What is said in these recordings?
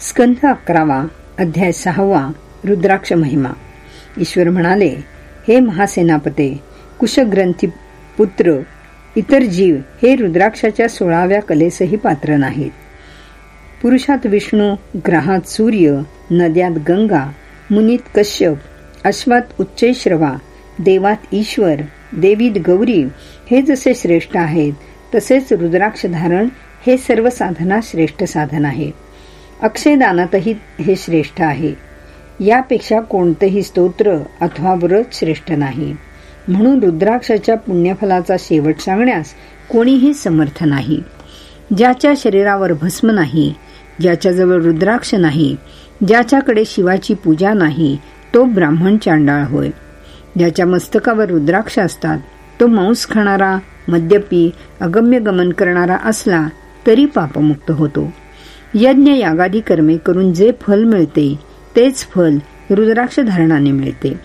स्कंध अकरावा अध्याय सहावा रुद्राक्ष महिमा. ईश्वर म्हणाले हे महासेनापते कुशग्रंथी पुत्र इतर जीव हे रुद्राक्षाच्या सोळाव्या कलेसही पात्र नाहीत. पुरुषात विष्णू ग्रहात सूर्य नद्यात गंगा मुनीत कश्यप अश्वात उच्चैश्रवा देवात ईश्वर देवीत गौरी हे जसे श्रेष्ठ आहेत तसेच रुद्राक्ष धारण हे सर्व साधना श्रेष्ठ साधन आहे अक्षयदानातही हे श्रेष्ठ आहे. यापेक्षा कोणतंही स्तोत्र अथवा व्रत श्रेष्ठ नाही. म्हणून रुद्राक्षाच्या पुण्यफलाचा शेवट सांगण्यास कोणीही समर्थ नाही. ज्याच्या शरीरावर भस्म नाही ज्याच्याजवळ रुद्राक्ष नाही ज्याच्याकडे शिवाची पूजा नाही तो ब्राह्मण चांडाळ होय. ज्याच्या मस्तकावर रुद्राक्ष असतात तो मांस खाणारा मद्यपी अगम्य गमन करणारा असला तरी पापमुक्त होतो. यज्ञ यागादी कर्मे करून जे फल मिळते तेच फल रुद्राक्ष धारणाने मिळते.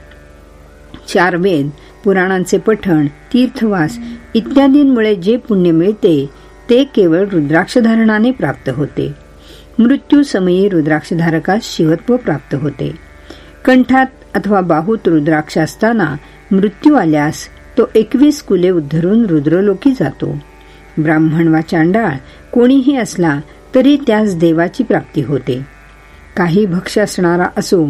चार वेद पुराणांचे पठण तीर्थवास इत्यादींमुळे जे पुण्य मिळते ते केवळ रुद्राक्ष धारणाने प्राप्त होते. मृत्यू समयी रुद्राक्षधारकास शिवत्व प्राप्त होते. कंठात अथवा बाहूत रुद्राक्ष असताना मृत्यू आल्यास तो एकवीस कुले उद्धरून रुद्रलोकी जातो. ब्राह्मण वा चांडाळ कोणीही असला तरी त्यास देवाची प्राप्ती होते. काही भक्ष असणारा असो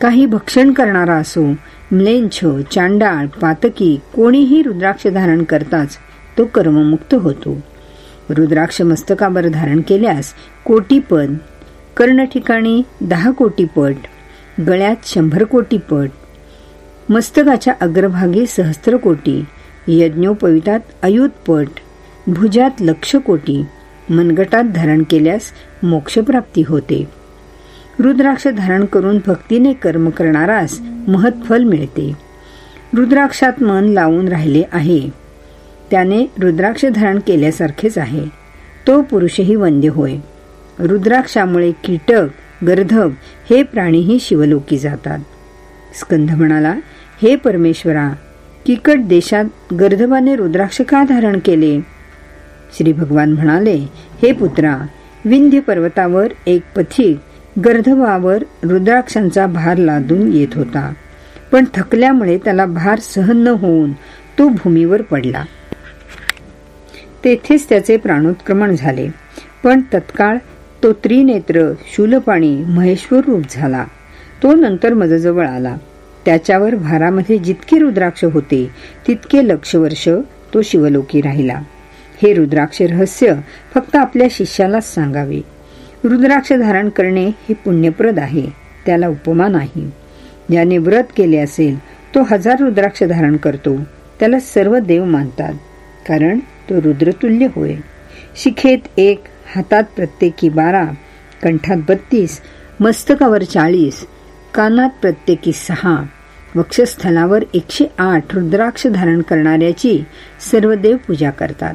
काही भक्षण करणारा असो म्लेंछ चांडाळ पातकी कोणीही रुद्राक्ष धारण करताच तो कर्ममुक्त होतो. रुद्राक्ष मस्तकावर धारण केल्यास कोटीपद कर्ण ठिकाणी दहा कोटीपट गळ्यात शंभर कोटीपट मस्तकाच्या अग्रभागी सहस्त्र कोटी यज्ञोपवितात अयुतपट भुजात लक्ष कोटी मनगटात धारण केल्यास मोक्षप्राप्ती होते. रुद्राक्ष धारण करून भक्तीने कर्म करणारास महत्फल मिळते. रुद्राक्षात मन लावून राहिले आहे. त्याने रुद्राक्ष धारण केल्यासारखेच आहे. तो पुरुषही वंद्य होय. रुद्राक्षामुळे कीटक गर्धव हे प्राणीही शिवलोकी जातात. स्कंध म्हणाला हे परमेश्वरा किकट देशात गर्धवाने रुद्राक्ष का धारण केले? श्री भगवान म्हणाले हे पुत्रा विंध्य पर्वतावर एक पथिक गर्धवावर रुद्राक्षांचा भार लादून येत होता. पण थकल्यामुळे त्याला भार सहन न होऊन तो भूमीवर पडला. तेथेच त्याचे प्राणोत्क्रमण झाले. पण तत्काळ तो त्रिनेत्र शूलपाणी महेश्वर रूप झाला. तो नंतर मजजवळ आला. त्याच्यावर भारामध्ये जितके रुद्राक्ष होते तितके लक्षवर्ष तो शिवलोकी राहिला. हे रुद्राक्ष रहस्य फक्त आपल्या शिष्यालाच सांगावे. रुद्राक्ष धारण करणे हे पुण्यप्रद आहे त्याला उपमा नाही. ज्याने व्रत केले असेल तो हजार रुद्राक्ष धारण करतो त्याला सर्व देव मानतात कारण तो रुद्रतुल्य होय. शिखेत एक हातात प्रत्येकी बारा कंठात बत्तीस मस्तकावर चाळीस कानात प्रत्येकी सहा वक्षस्थलावर एकशे आठ रुद्राक्ष धारण करणाऱ्याची सर्व देव पूजा करतात.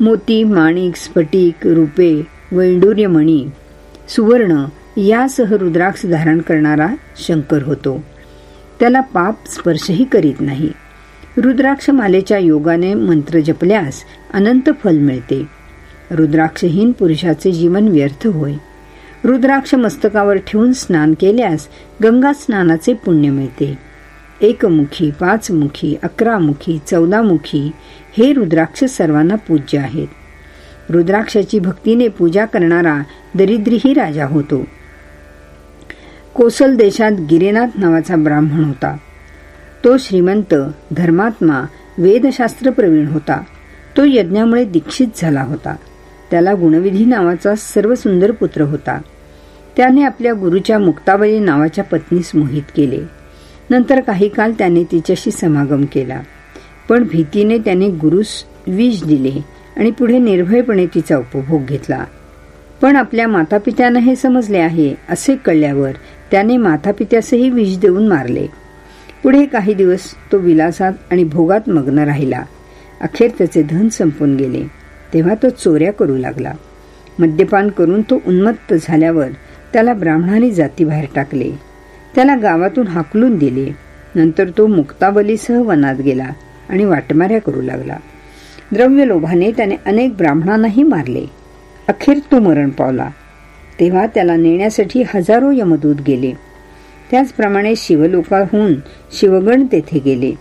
मोती माणिक स्फटिक रुपे वैडूर्यमणी सुवर्ण यासह रुद्राक्ष धारण करणारा शंकर होतो. त्याला पाप स्पर्शही करीत नाही. रुद्राक्ष मालेच्या योगाने मंत्र जपल्यास अनंत फल मिळते. रुद्राक्षहीन पुरुषाचे जीवन व्यर्थ होय. रुद्राक्ष मस्तकावर ठेवून स्नान केल्यास गंगा स्नानाचे पुण्य मिळते. एकमुखी पाचमुखी अकरामुखी चौदामुखी हे रुद्राक्ष सर्वांना पूज्य आहेत. रुद्राक्षाची भक्तीने पूजा करणारा दरिद्रीही राजा होतो. कोसल देशात गिरेनाथ नावाचा ब्राह्मण होता. तो श्रीमंत धर्मात्मा वेदशास्त्र प्रवीण होता. तो यज्ञामुळे दीक्षित झाला होता. त्याला गुणविधी नावाचा सर्व सुंदर पुत्र होता. त्याने आपल्या गुरुच्या मुक्ताबाई नावाच्या पत्नीस मोहित केले. नंतर काही काल त्याने तिच्याशी समागम केला. पण भीतीने त्याने गुरुस विष दिले आणि पुढे निर्भयपणे तिचा उपभोग घेतला. पण आपल्या मातापित्यानं हे समजले आहे असे कळल्यावर त्याने मातापित्यासही विष देऊन मारले. पुढे काही दिवस तो विलासात आणि भोगात मग्न राहिला. अखेर त्याचे धन संपून गेले. तेव्हा तो चोऱ्या करू लागला. मद्यपान करून तो उन्मत्त झाल्यावर त्याला ब्राह्मणाने जातीबाहेर टाकले. त्याला गावातून हाकलून दिले. नंतर तो मुक्ताबलीसह वनात गेला आणि वाटमाऱ्या करू लागला. द्रव्य लोभाने त्याने अनेक ब्राह्मणांनाही मारले. अखेर तो मरण पावला. तेव्हा त्याला नेण्यासाठी हजारो यमदूत गेले. त्याचप्रमाणे शिवलोकाहून शिवगण तेथे गेले.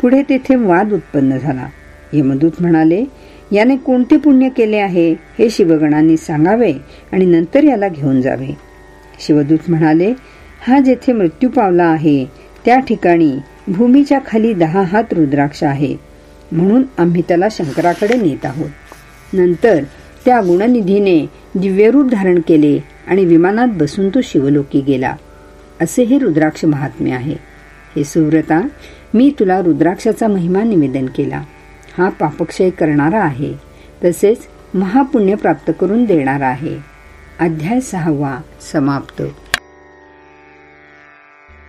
पुढे तेथे वाद उत्पन्न झाला. यमदूत म्हणाले याने कोणते पुण्य केले आहे? हे शिवगणांनी सांगावे आणि नंतर याला घेऊन जावे. शिवदूत म्हणाले हा जेथे मृत्यू पावला आहे त्या ठिकाणी भूमीच्या खाली दहा हात रुद्राक्ष आहे. म्हणून आम्ही त्याला शंकराकडे नेत आहोत. नंतर त्या गुणनिधीने दिव्यरूप धारण केले आणि विमानात बसून तो शिवलोकी गेला. असे हे रुद्राक्ष महात्म्य आहे. हे सुव्रता मी तुला रुद्राक्षाचा महिमा निवेदन केला. हा पापक्षय करणारा आहे. तसेच महापुण्य प्राप्त करून देणारा आहे. अध्याय सहावा समाप्त.